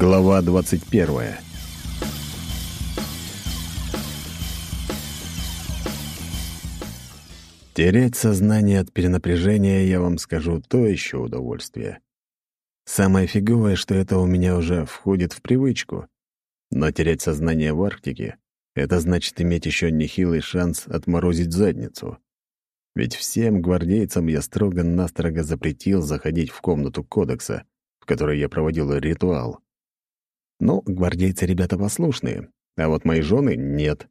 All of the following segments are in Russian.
Глава 21 Терять сознание от перенапряжения, я вам скажу, то еще удовольствие. Самое фиговое, что это у меня уже входит в привычку. Но терять сознание в Арктике — это значит иметь еще нехилый шанс отморозить задницу. Ведь всем гвардейцам я строго-настрого запретил заходить в комнату кодекса, в которой я проводил ритуал. Ну, гвардейцы ребята послушные, а вот мои жены — нет.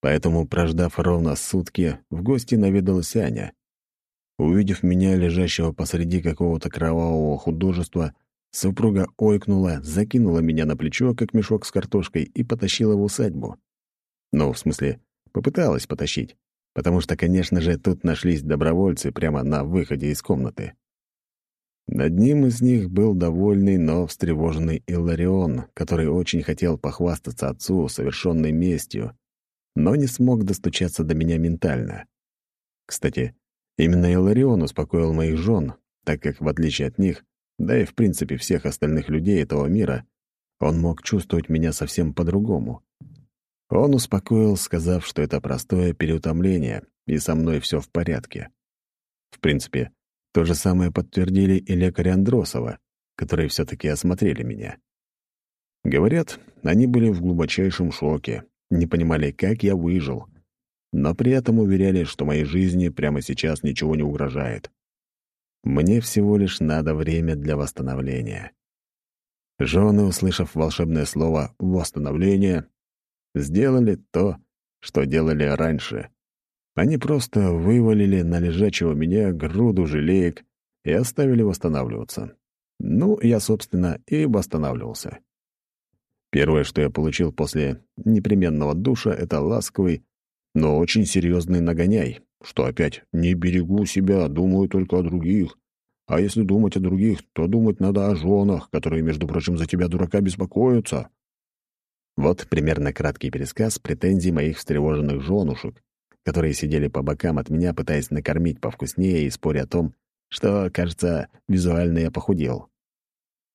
Поэтому, прождав ровно сутки, в гости наведалась Аня. Увидев меня, лежащего посреди какого-то кровавого художества, супруга ойкнула, закинула меня на плечо, как мешок с картошкой, и потащила в усадьбу. Ну, в смысле, попыталась потащить, потому что, конечно же, тут нашлись добровольцы прямо на выходе из комнаты. Над ним из них был довольный, но встревоженный Илларион, который очень хотел похвастаться отцу совершенной местью, но не смог достучаться до меня ментально. Кстати, именно Илларион успокоил моих жен, так как, в отличие от них, да и в принципе всех остальных людей этого мира, он мог чувствовать меня совсем по-другому. Он успокоил, сказав, что это простое переутомление, и со мной все в порядке. В принципе, то же самое подтвердили и лекари Андросова, которые все-таки осмотрели меня. Говорят, они были в глубочайшем шоке, не понимали, как я выжил, но при этом уверяли, что моей жизни прямо сейчас ничего не угрожает. Мне всего лишь надо время для восстановления. Жены, услышав волшебное слово «восстановление», сделали то, что делали раньше. Они просто вывалили на лежачего меня груду жалеек и оставили восстанавливаться. Ну, я, собственно, и восстанавливался. Первое, что я получил после непременного душа, это ласковый, но очень серьезный нагоняй, что опять «не берегу себя, думаю только о других». А если думать о других, то думать надо о женах, которые, между прочим, за тебя, дурака, беспокоятся. Вот примерно краткий пересказ претензий моих встревоженных женушек, которые сидели по бокам от меня, пытаясь накормить повкуснее и споря о том, что, кажется, визуально я похудел.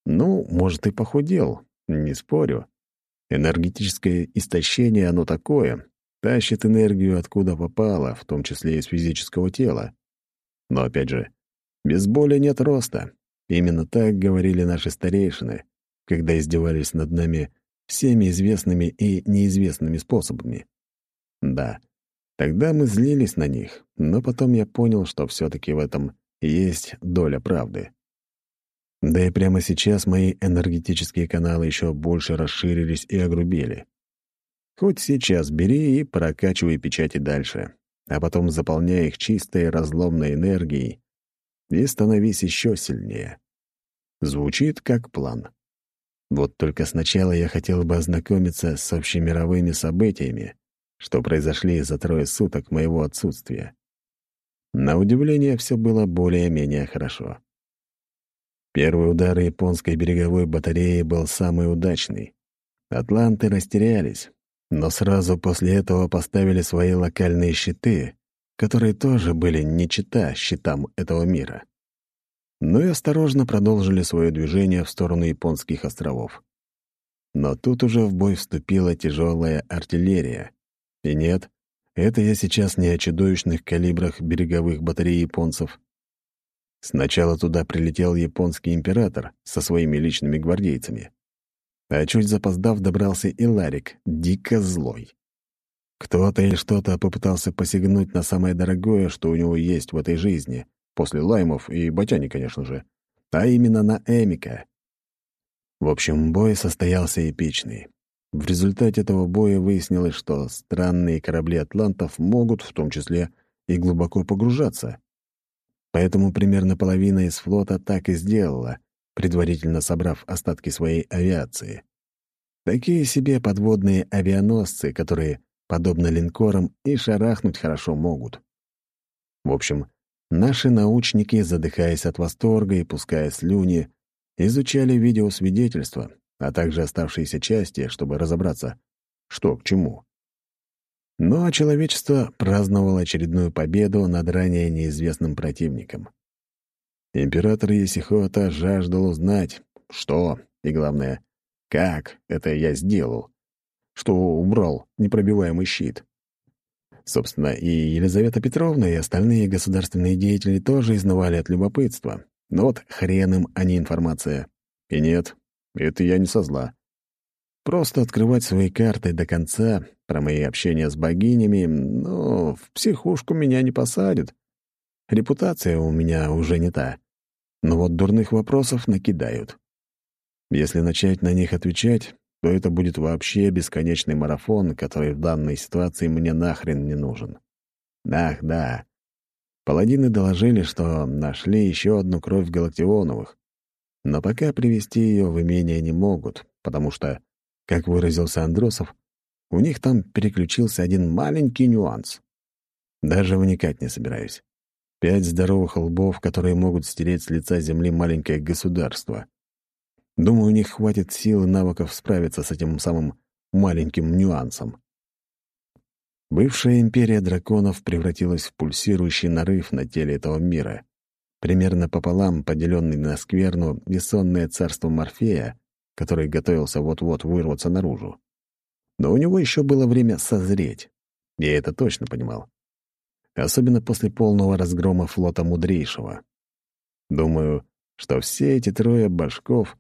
Ну, может, и похудел, не спорю. Энергетическое истощение оно такое, тащит энергию откуда попало, в том числе из физического тела. Но опять же, без боли нет роста. Именно так говорили наши старейшины, когда издевались над нами всеми известными и неизвестными способами. Да, Тогда мы злились на них, но потом я понял, что все-таки в этом есть доля правды. Да и прямо сейчас мои энергетические каналы еще больше расширились и огрубели. Хоть сейчас бери и прокачивай печати дальше, а потом заполняй их чистой разломной энергией и становись еще сильнее. Звучит как план. Вот только сначала я хотел бы ознакомиться с общемировыми событиями, что произошли за трое суток моего отсутствия. На удивление, все было более-менее хорошо. Первый удар японской береговой батареи был самый удачный. Атланты растерялись, но сразу после этого поставили свои локальные щиты, которые тоже были не чита щитам этого мира. Но и осторожно продолжили свое движение в сторону японских островов. Но тут уже в бой вступила тяжелая артиллерия, и нет, это я сейчас не о чудовищных калибрах береговых батарей японцев. Сначала туда прилетел японский император со своими личными гвардейцами. А чуть запоздав добрался и Ларик, дико злой. Кто-то или что-то попытался посягнуть на самое дорогое, что у него есть в этой жизни, после лаймов и ботяни, конечно же, а именно на Эмика. В общем, бой состоялся эпичный. В результате этого боя выяснилось, что странные корабли атлантов могут, в том числе, и глубоко погружаться. Поэтому примерно половина из флота так и сделала, предварительно собрав остатки своей авиации. Такие себе подводные авианосцы, которые, подобно линкорам, и шарахнуть хорошо могут. В общем, наши научники, задыхаясь от восторга и пуская слюни, изучали видеосвидетельства, а также оставшиеся части, чтобы разобраться, что к чему. А человечество праздновало очередную победу над ранее неизвестным противником. Император Есихота жаждал узнать, что, и главное, Как это я сделал? Что убрал непробиваемый щит? Собственно, и Елизавета Петровна, и остальные государственные деятели тоже изнывали от любопытства. Но вот хрен им, а не информация. И нет, это я не со зла. Просто открывать свои карты до конца про мои общения с богинями, ну, в психушку меня не посадят. Репутация у меня уже не та. Но вот дурных вопросов накидают. Если начать на них отвечать, то это будет вообще бесконечный марафон, который в данной ситуации мне нахрен не нужен. Ах, да. Паладины доложили, что нашли еще одну кровь Галактионовых. Но пока привести ее в имение не могут, потому что, как выразился Андросов, у них там переключился один маленький нюанс. Даже вникать не собираюсь. Пять здоровых лбов, которые могут стереть с лица земли маленькое государство — Думаю, у них хватит сил и навыков справиться с этим самым маленьким нюансом. Бывшая империя драконов превратилась в пульсирующий нарыв на теле этого мира, примерно пополам поделенный на скверну и сонное царство Морфея, который готовился вот-вот вырваться наружу. Но у него еще было время созреть. Я это точно понимал. Особенно после полного разгрома флота Мудрейшего. Думаю, что все эти трое башков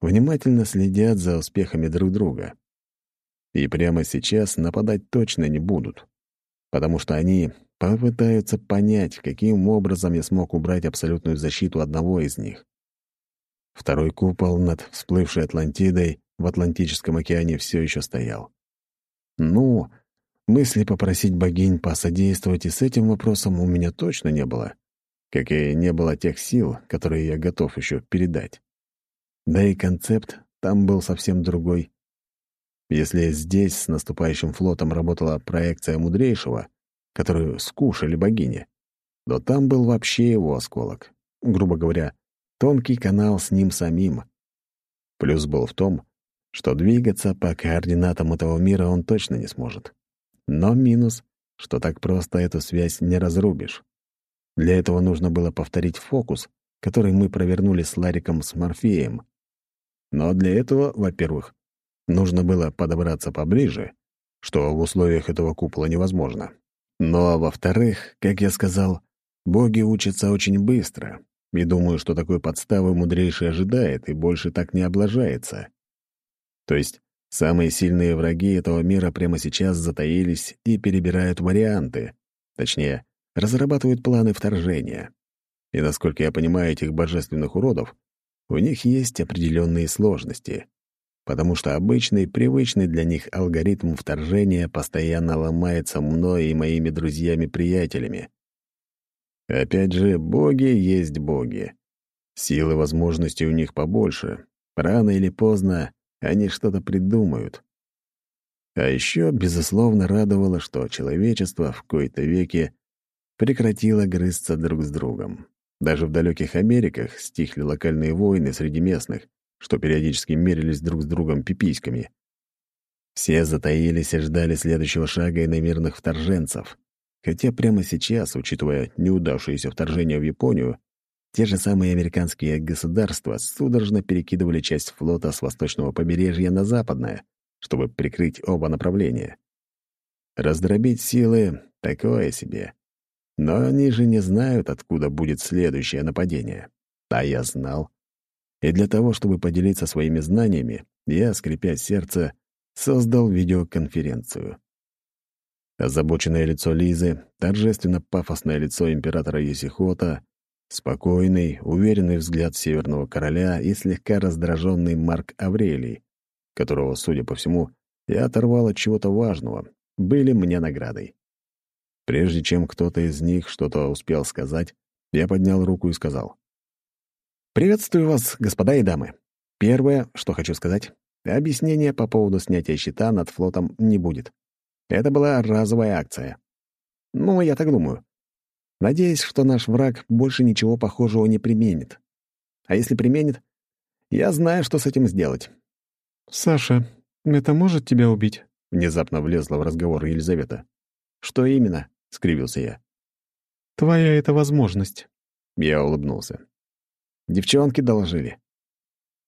внимательно следят за успехами друг друга. И прямо сейчас нападать точно не будут, потому что они попытаются понять, каким образом я смог убрать абсолютную защиту одного из них. Второй купол над всплывшей Атлантидой в Атлантическом океане все еще стоял. Ну, мысли попросить богинь посодействовать и с этим вопросом у меня точно не было, как и не было тех сил, которые я готов еще передать. Да и концепт там был совсем другой. Если здесь с наступающим флотом работала проекция мудрейшего, которую скушали богини, то там был вообще его осколок. Грубо говоря, тонкий канал с ним самим. Плюс был в том, что двигаться по координатам этого мира он точно не сможет. Но минус, что так просто эту связь не разрубишь. Для этого нужно было повторить фокус, который мы провернули с Лариком с Морфеем. Но для этого, во-первых, нужно было подобраться поближе, что в условиях этого купола невозможно. А во-вторых, как я сказал, боги учатся очень быстро, и думаю, что такой подставы мудрейший ожидает и больше так не облажается. То есть самые сильные враги этого мира прямо сейчас затаились и перебирают варианты, точнее, разрабатывают планы вторжения. И насколько я понимаю этих божественных уродов, у них есть определенные сложности, потому что обычный, привычный для них алгоритм вторжения постоянно ломается мной и моими друзьями-приятелями. Опять же, боги есть боги. Силы возможностей у них побольше. Рано или поздно они что-то придумают. А еще, безусловно, радовало, что человечество в кои-то веке прекратило грызться друг с другом. Даже в далеких Америках стихли локальные войны среди местных, что периодически мерились друг с другом пиписьками. Все затаились и ждали следующего шага иномирных вторженцев. Хотя прямо сейчас, учитывая неудавшееся вторжение в Японию, те же самые американские государства судорожно перекидывали часть флота с восточного побережья на западное, чтобы прикрыть оба направления. Раздробить силы — такое себе. Но они же не знают, откуда будет следующее нападение. А я знал. И для того, чтобы поделиться своими знаниями, я, скрипя сердце, создал видеоконференцию. Озабоченное лицо Лизы, торжественно пафосное лицо императора Есихота, спокойный, уверенный взгляд Северного Короля и слегка раздраженный Марк Аврелий, которого, судя по всему, я оторвал от чего-то важного, были мне наградой. Прежде чем кто-то из них что-то успел сказать, я поднял руку и сказал. «Приветствую вас, господа и дамы. Первое, что хочу сказать, объяснения по поводу снятия щита над флотом не будет. Это была разовая акция. Ну, я так думаю. Надеюсь, что наш враг больше ничего похожего не применит. А если применит, я знаю, что с этим сделать». «Саша, это может тебя убить?» Внезапно влезла в разговор Елизавета. «Что именно?» — скривился я. «Твоя это возможность». Я улыбнулся. «Девчонки доложили».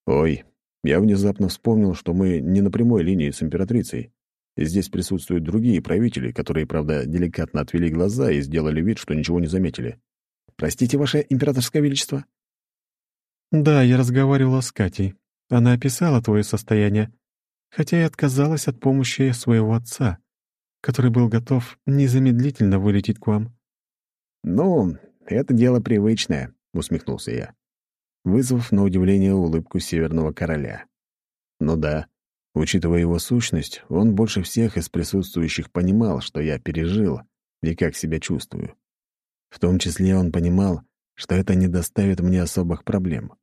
«Ой, Я внезапно вспомнил, что мы не на прямой линии с императрицей, и здесь присутствуют другие правители, которые, правда, деликатно отвели глаза и сделали вид, что ничего не заметили. «Простите, ваше императорское величество?» «Да, я разговаривала с Катей. Она описала твое состояние, хотя и отказалась от помощи своего отца, который был готов незамедлительно вылететь к вам». «Ну, это дело привычное», — усмехнулся я, вызвав на удивление улыбку Северного Короля. «Ну да, учитывая его сущность, он больше всех из присутствующих понимал, что я пережил и как себя чувствую. В том числе он понимал, что это не доставит мне особых проблем.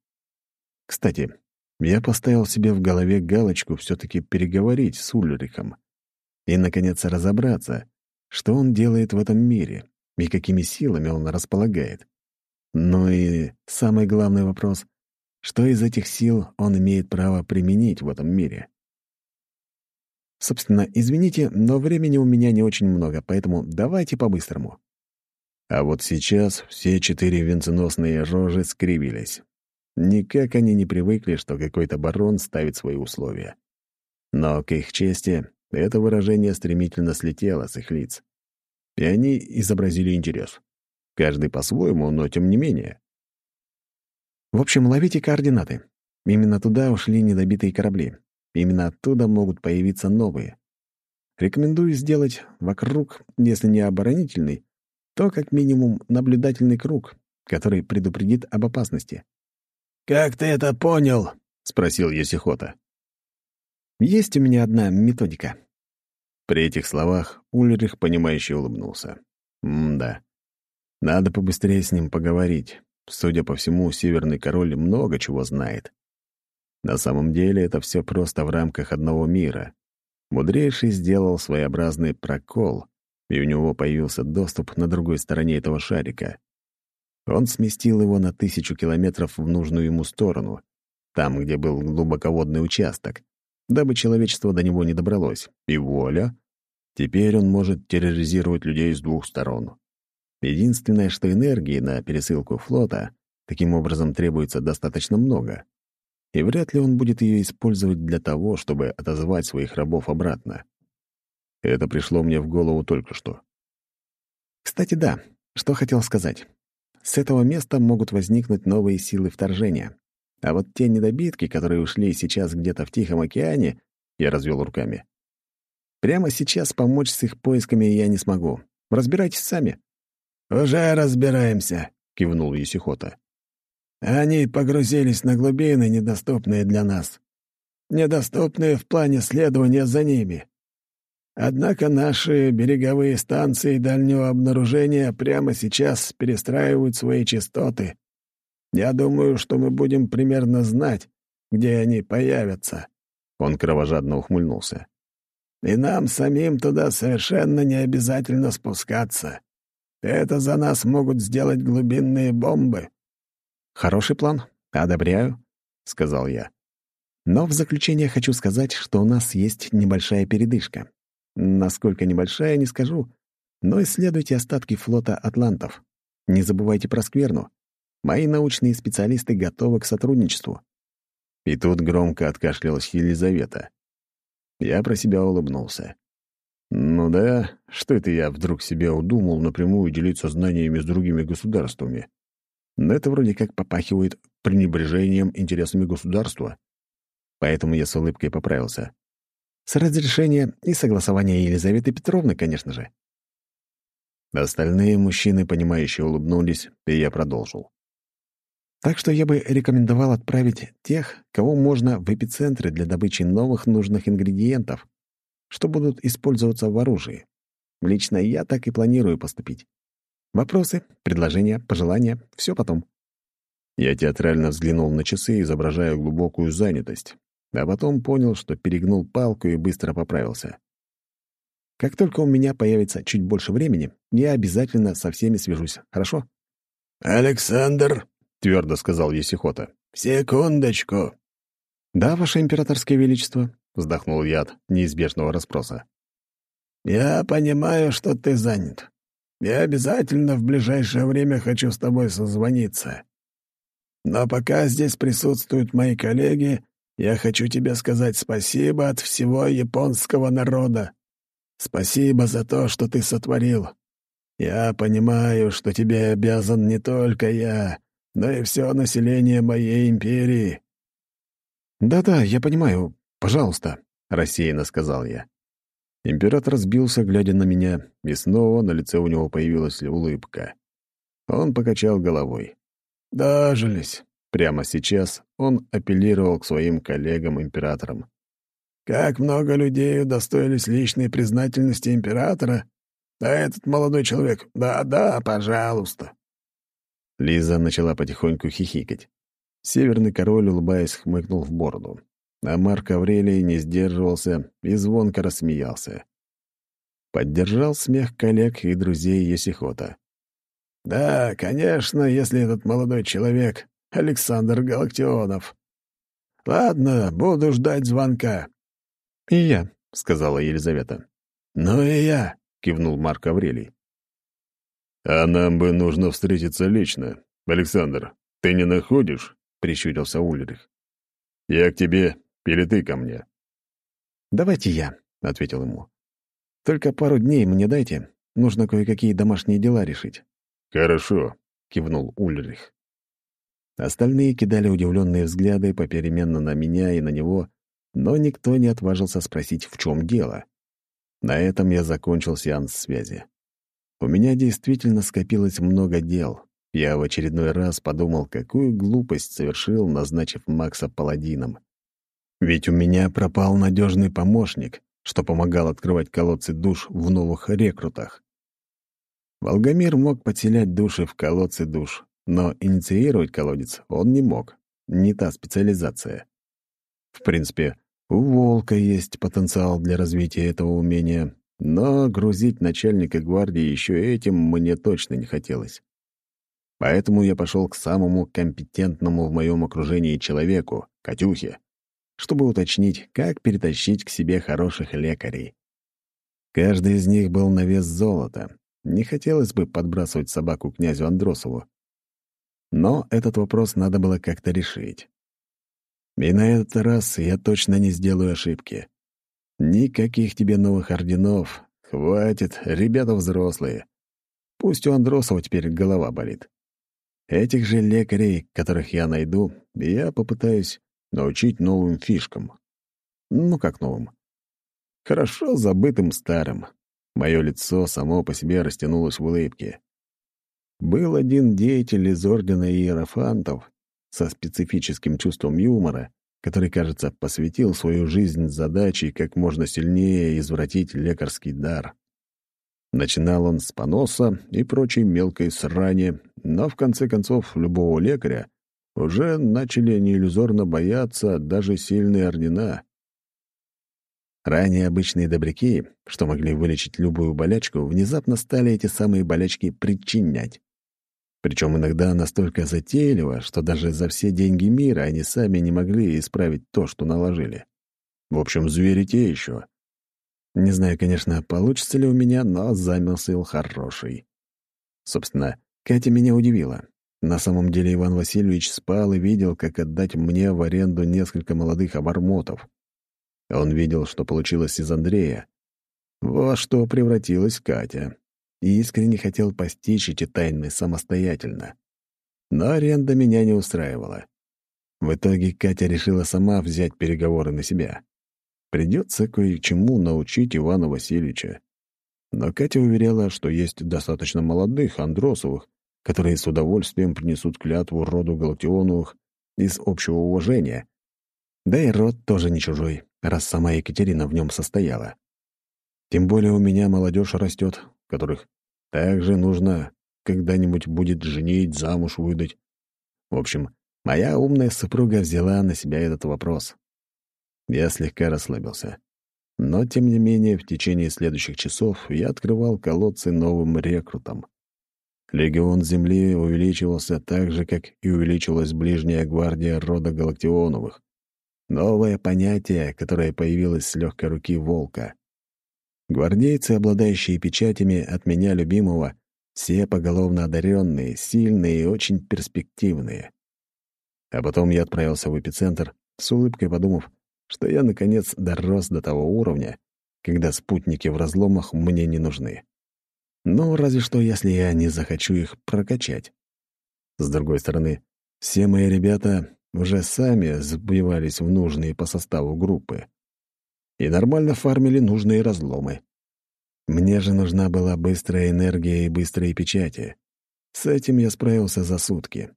Кстати, я поставил себе в голове галочку все таки переговорить с Ульрихом и, наконец, разобраться, что он делает в этом мире и какими силами он располагает. Ну и самый главный вопрос — что из этих сил он имеет право применить в этом мире? Собственно, извините, но времени у меня не очень много, поэтому давайте по-быстрому. А вот сейчас все четыре венценосные рожи скривились. Никак они не привыкли, что какой-то барон ставит свои условия. Но, к их чести, это выражение стремительно слетело с их лиц. И они изобразили интерес. Каждый по-своему, но тем не менее. В общем, ловите координаты. Именно туда ушли недобитые корабли. Именно оттуда могут появиться новые. Рекомендую сделать вокруг, если не оборонительный, то как минимум наблюдательный круг, который предупредит об опасности. «Как ты это понял?» — спросил Есихота. «Есть у меня одна методика». При этих словах Ульрих, понимающе улыбнулся. «М-да. Надо побыстрее с ним поговорить. Судя по всему, Северный Король много чего знает. На самом деле это все просто в рамках одного мира. Мудрейший сделал своеобразный прокол, и у него появился доступ на другой стороне этого шарика. Он сместил его на тысячу километров в нужную ему сторону, там, где был глубоководный участок, дабы человечество до него не добралось. И воля! Теперь он может терроризировать людей с двух сторон. Единственное, что энергии на пересылку флота таким образом требуется достаточно много. И вряд ли он будет ее использовать для того, чтобы отозвать своих рабов обратно. Это пришло мне в голову только что. Кстати, да, что хотел сказать. С этого места могут возникнуть новые силы вторжения. А вот те недобитки, которые ушли сейчас где-то в Тихом океане, я развел руками. Прямо сейчас помочь с их поисками я не смогу. Разбирайтесь сами. «Уже разбираемся», — кивнул Есихота. «Они погрузились на глубины, недоступные для нас. Недоступные в плане следования за ними. Однако наши береговые станции дальнего обнаружения прямо сейчас перестраивают свои частоты. Я думаю, что мы будем примерно знать, где они появятся». Он кровожадно ухмыльнулся. «И нам самим туда совершенно не обязательно спускаться. Это за нас могут сделать глубинные бомбы». «Хороший план. Одобряю», — сказал я. «Но в заключение хочу сказать, что у нас есть небольшая передышка. Насколько небольшая, не скажу, но исследуйте остатки флота атлантов. Не забывайте про скверну. Мои научные специалисты готовы к сотрудничеству». И тут громко откашлялась Елизавета. Я про себя улыбнулся. Ну да, что это я вдруг себе удумал напрямую делиться знаниями с другими государствами? Но это вроде как попахивает пренебрежением интересами государства. Поэтому я с улыбкой поправился. С разрешения и согласования Елизаветы Петровны, конечно же. Остальные мужчины, понимающие, улыбнулись, и я продолжил. Так что я бы рекомендовал отправить тех, кого можно в эпицентры для добычи новых нужных ингредиентов, что будут использоваться в оружии. Лично я так и планирую поступить. Вопросы, предложения, пожелания — все потом. Я театрально взглянул на часы, изображая глубокую занятость а потом понял, что перегнул палку и быстро поправился. Как только у меня появится чуть больше времени, я обязательно со всеми свяжусь, хорошо? «Александр», — твердо сказал Есихота. «Секундочку». «Да, Ваше Императорское Величество», — вздохнул я от неизбежного расспроса. «Я понимаю, что ты занят. Я обязательно в ближайшее время хочу с тобой созвониться. Но пока здесь присутствуют мои коллеги, Я хочу тебе сказать спасибо от всего японского народа. Спасибо за то, что ты сотворил. Я понимаю, что тебе обязан не только я, но и все население моей империи». «Да-да, я понимаю. Пожалуйста», — рассеянно сказал я. Император сбился, глядя на меня, и снова на лице у него появилась улыбка. Он покачал головой. «Дожились». Прямо сейчас он апеллировал к своим коллегам-императорам. «Как много людей удостоились личной признательности императора, а этот молодой человек... Да-да, пожалуйста». Лиза начала потихоньку хихикать. Северный король, улыбаясь, хмыкнул в бороду. А Марк Аврелий не сдерживался и звонко рассмеялся. Поддержал смех коллег и друзей Есихота. «Да, конечно, если этот молодой человек — Александр Галактионов. Ладно, буду ждать звонка». «И я», — сказала Елизавета. «Ну и я», — кивнул Марк Аврелий. «А нам бы нужно встретиться лично. Александр, ты не находишь?» — прищурился Ульрих. «Я к тебе или ты ко мне?» «Давайте я», — ответил ему. «Только пару дней мне дайте. Нужно кое-какие домашние дела решить». «Хорошо», — кивнул Ульрих. Остальные кидали удивленные взгляды попеременно на меня и на него, но никто не отважился спросить, в чем дело. На этом я закончил сеанс связи. У меня действительно скопилось много дел. Я в очередной раз подумал, какую глупость совершил, назначив Макса паладином. Ведь у меня пропал надежный помощник, что помогал открывать колодцы душ в новых рекрутах. Волгомир мог подселять души в колодцы душ, но инициировать колодец он не мог. Не та специализация. В принципе, у Волка есть потенциал для развития этого умения, но грузить начальника гвардии еще этим мне точно не хотелось. Поэтому я пошел к самому компетентному в моем окружении человеку, Катюхе, чтобы уточнить, как перетащить к себе хороших лекарей. Каждый из них был на вес золота. Не хотелось бы подбрасывать собаку князю Андросову. Но этот вопрос надо было как-то решить. И на этот раз я точно не сделаю ошибки. Никаких тебе новых орденов. Хватит, ребята взрослые. Пусть у Андросова теперь голова болит. Этих же лекарей, которых я найду, я попытаюсь научить новым фишкам. Ну, как новым? Хорошо забытым старым. Мое лицо само по себе растянулось в улыбке. Был один деятель из Ордена Иерофантов со специфическим чувством юмора, который, кажется, посвятил свою жизнь задаче как можно сильнее извратить лекарский дар. Начинал он с поноса и прочей мелкой срани, но в конце концов любого лекаря уже начали неиллюзорно бояться даже сильные ордена. Ранее обычные добряки, что могли вылечить любую болячку, внезапно стали эти самые болячки причинять. Причем иногда настолько затейливо, что даже за все деньги мира они сами не могли исправить то, что наложили. В общем, звери те еще. Не знаю, конечно, получится ли у меня, но замысел хороший. Собственно, Катя меня удивила. На самом деле Иван Васильевич спал и видел, как отдать мне в аренду несколько молодых обормотов. Он видел, что получилось из Андрея. Во что превратилась Катя. И искренне хотел постичь эти тайны самостоятельно. Но аренда меня не устраивала. В итоге Катя решила сама взять переговоры на себя. Придется кое-чему научить Ивана Васильевича. Но Катя уверяла, что есть достаточно молодых Андросовых, которые с удовольствием принесут клятву роду Галактионовых из общего уважения. Да и род тоже не чужой, раз сама Екатерина в нем состояла. Тем более у меня молодежь растет, которых также нужно когда-нибудь будет женить, замуж выдать. В общем, моя умная супруга взяла на себя этот вопрос. Я слегка расслабился. Но, тем не менее, в течение следующих часов я открывал колодцы новым рекрутам. Легион Земли увеличивался так же, как и увеличилась ближняя гвардия рода Галактионовых. Новое понятие, которое появилось с легкой руки волка. Гвардейцы, обладающие печатями от меня любимого, все поголовно одаренные, сильные и очень перспективные. А потом я отправился в эпицентр с улыбкой подумав, что я, наконец, дорос до того уровня, когда спутники в разломах мне не нужны. Ну, разве что, если я не захочу их прокачать. С другой стороны, все мои ребята уже сами сбивались в нужные по составу группы и нормально фармили нужные разломы. Мне же нужна была быстрая энергия и быстрые печати. С этим я справился за сутки.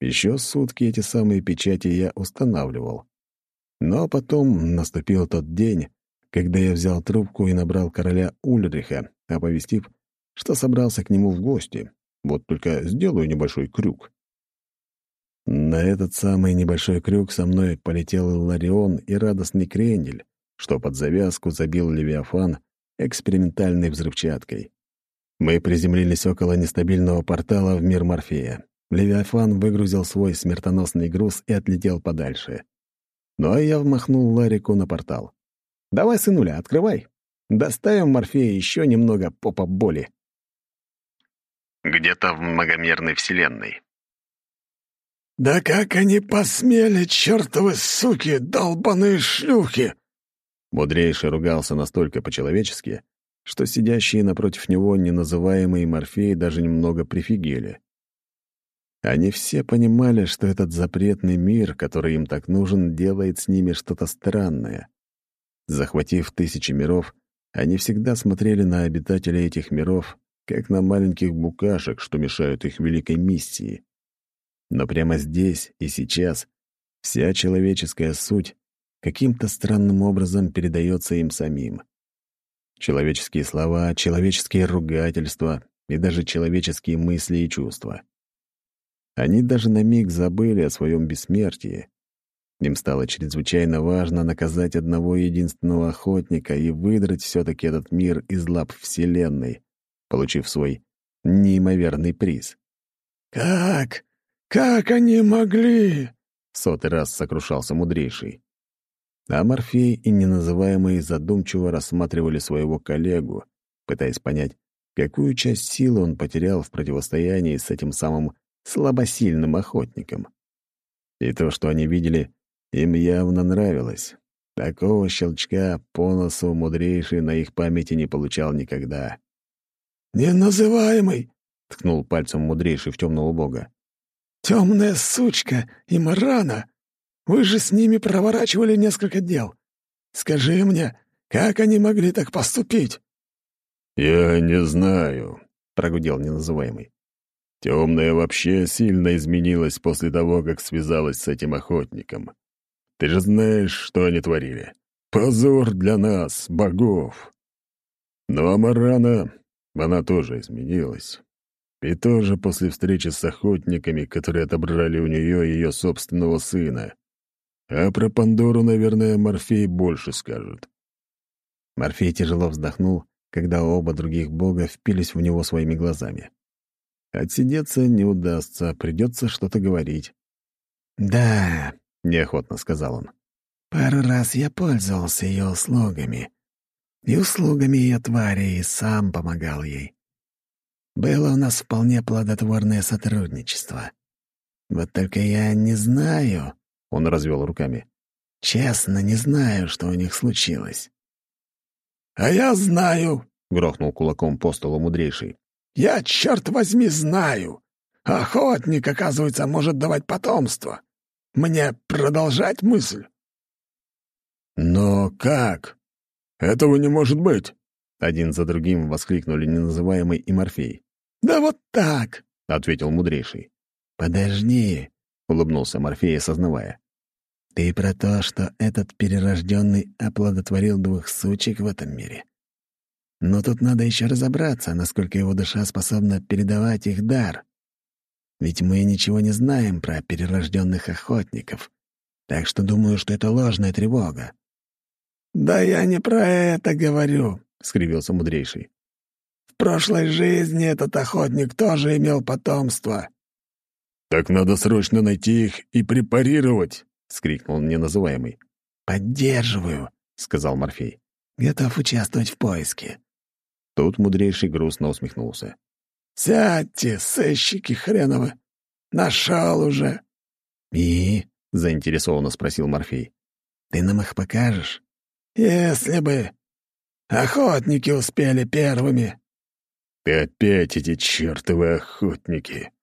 Еще сутки эти самые печати я устанавливал. Но потом наступил тот день, когда я взял трубку и набрал короля Ульриха, оповестив, что собрался к нему в гости. Вот только сделаю небольшой крюк. На этот самый небольшой крюк со мной полетел Ларион и радостный Крендель, что под завязку забил Левиафан экспериментальной взрывчаткой. Мы приземлились около нестабильного портала в мир Морфея. Левиафан выгрузил свой смертоносный груз и отлетел подальше. Ну а я вмахнул Ларику на портал. «Давай, сынуля, открывай. Доставим Морфея еще немного попа боли». Где-то в многомерной вселенной. «Да как они посмели, чертовы суки, долбаные шлюхи!» Мудрейший ругался настолько по-человечески, что сидящие напротив него неназываемые Морфеи даже немного прифигели. Они все понимали, что этот запретный мир, который им так нужен, делает с ними что-то странное. Захватив тысячи миров, они всегда смотрели на обитателей этих миров, как на маленьких букашек, что мешают их великой миссии. Но прямо здесь и сейчас вся человеческая суть каким-то странным образом передается им самим. Человеческие слова, человеческие ругательства и даже человеческие мысли и чувства. Они даже на миг забыли о своем бессмертии. Им стало чрезвычайно важно наказать одного единственного охотника и выдрать все-таки этот мир из лап Вселенной, получив свой неимоверный приз. «Как? Как они могли?» — сотый раз сокрушался мудрейший. А Морфей и неназываемые задумчиво рассматривали своего коллегу, пытаясь понять, какую часть силы он потерял в противостоянии с этим самым слабосильным охотником. И то, что они видели, им явно нравилось. Такого щелчка по носу мудрейший на их памяти не получал никогда. «Неназываемый!» — ткнул пальцем мудрейший в темного бога. «Темная сучка и марана! Вы же с ними проворачивали несколько дел. Скажи мне, как они могли так поступить?» «Я не знаю», — прогудел неназываемый. Темная вообще сильно изменилась после того, как связалась с этим охотником. Ты же знаешь, что они творили. Позор для нас, богов. Ну а Марана, она тоже изменилась. И тоже после встречи с охотниками, которые отобрали у нее ее собственного сына. А про Пандору, наверное, Морфей больше скажет. Морфей тяжело вздохнул, когда оба других бога впились в него своими глазами. Отсидеться не удастся, придется что-то говорить. «Да», — неохотно сказал он. «Пару раз я пользовался ее услугами. И услугами ее твари, и сам помогал ей. Было у нас вполне плодотворное сотрудничество. Вот только я не знаю...» — он развел руками. «Честно, не знаю, что у них случилось». «А я знаю!» — грохнул кулаком по столу мудрейший. Я, черт возьми, знаю. Охотник, оказывается, может давать потомство. Мне продолжать мысль? Но как? Этого не может быть. Один за другим воскликнули неназываемый и Морфей. «Да вот так!» — ответил мудрейший. «Подожди», — улыбнулся Морфей, осознавая. «Ты про то, что этот перерожденный оплодотворил двух сучек в этом мире. Но тут надо еще разобраться, насколько его душа способна передавать их дар. Ведь мы ничего не знаем про перерожденных охотников. Так что думаю, что это ложная тревога. «Да я не про это говорю», — скривился мудрейший. «В прошлой жизни этот охотник тоже имел потомство». «Так надо срочно найти их и препарировать», — скрикнул неназываемый. «Поддерживаю», — сказал Морфей. «Готов участвовать в поиске. Тут мудрейший грустно усмехнулся. «Сядьте, сыщики хреновы! Нашел уже!» «И?» — заинтересованно спросил Морфей. «Ты нам их покажешь?» «Если бы охотники успели первыми». «Ты опять эти чертовы охотники!»